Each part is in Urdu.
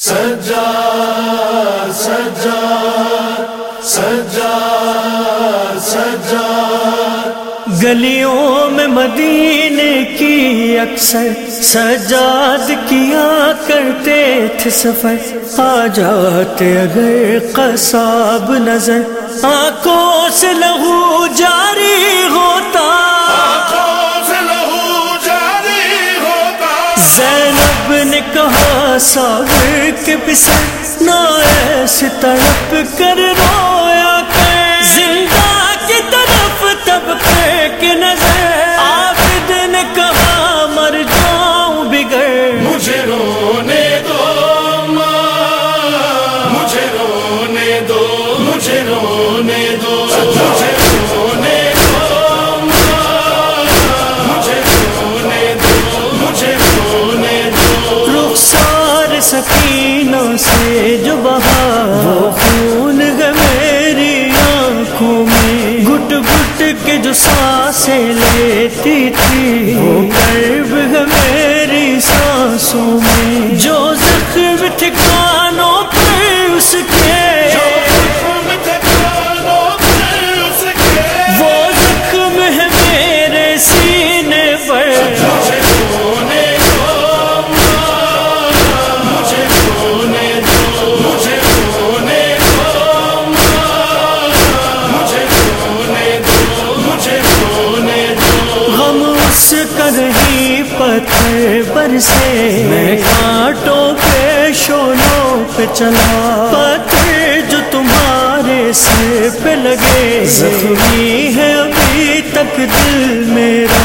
سجا سجا سجا سجا گلیوں میں مدینے کی اکثر سجاد کیا کرتے تھے سفر۔ آ جاتے اگر قصاب نظر، آنکھوں سے لہو جاری ہوتا۔ کہا کے پسر نہ ایسے تڑپ کر رویا کر۔ زندہ کی طرف تب پھینک نظر۔ عابد نے کہا، مر جاؤں بگڑ مجھے رونے دو، ماں۔ مجھے رونے دو، مجھے رونے دو۔ مجھے جو بہا وہ خون ہے میری آنکھوں میں۔ گٹ گٹ کے جو سانسیں لیتی تھی، وہ قرب ہے میری سانسوں میں۔ جو زخم ٹھکا غم اس کا پتھر پر سے میں کانٹوں پہ شولوں پہ چلا۔ پتھر جو تمہارے سر پہ لگے۔ زخمی ہے ابھی تک دل میرا۔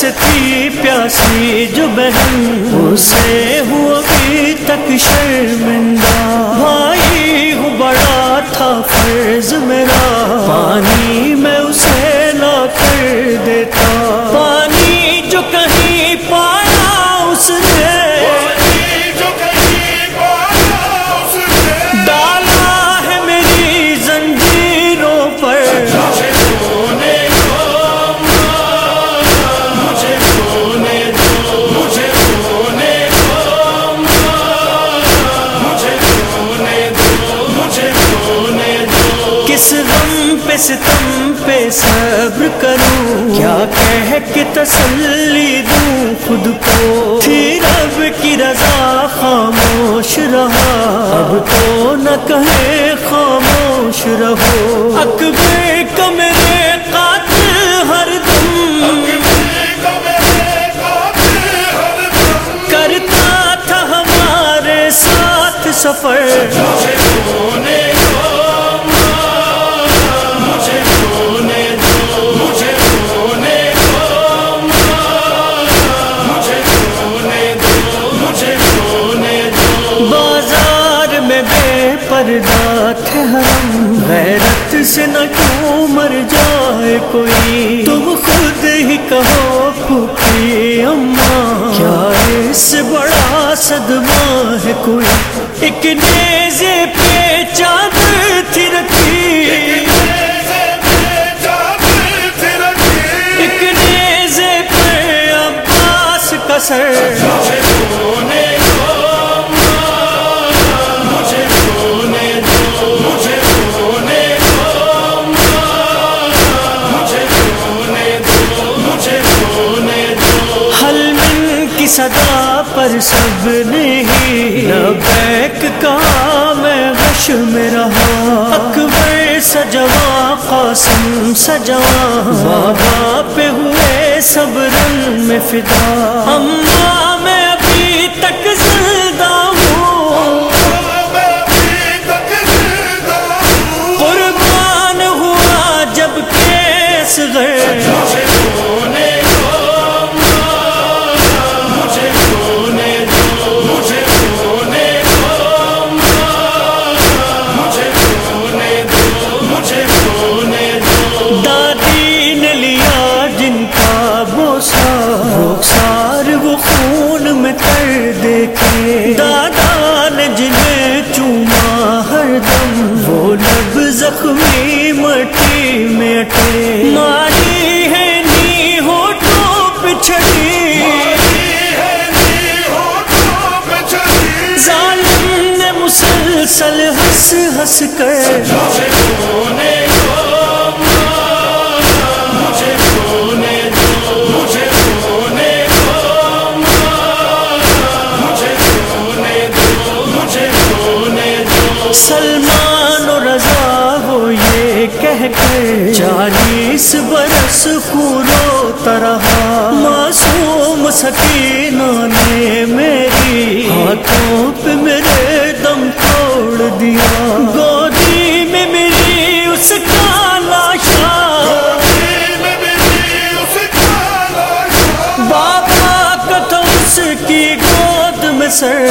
آشور تھی پیاسی جو بہن، اسے ہو ابھی تک شرمندہ۔ بھائی ہوں بڑا تھا فرض میرا۔ تسلی دوں خود کو۔ تھی رب کی رضا خاموش رہا۔ اب تو نہ کہے خاموش رہو۔ اکبر کا میرے قاتل ہر دم۔ کرتا تھا ہمارے ساتھ سفر۔ پردہ تھے ہم غیرت سے نہ کیوں مر جائے کوئی؟ تم خود ہی کہو پھوپھی اماں کیا اس سے بڑا صدمہ ہے کوئی؟ ایک نیزے پہ چادر تھی رکھی۔ ایک نیزے پہ عباس کا سر۔ صدا پر سب نہیں لبیک کہا میں غش میں رہا۔ اکبر سجوا، قاسم سجوا بابا پہ ہوئے سب رن میں فدا۔ اما میں ابھی تک زندہ ہوں۔ قربان ہوا جب کیس گئے مسلسل ہنس ہنس کر۔ سلمان و رضا وہ یہ کہہ کر۔ چالیس برس پورو طرح۔ معصوم سکینہ نے میری۔ ہاتھوں پہ میرے دیا۔ گودی میں میری اس کا لاشا بابا کا تو اس کی گود میں سر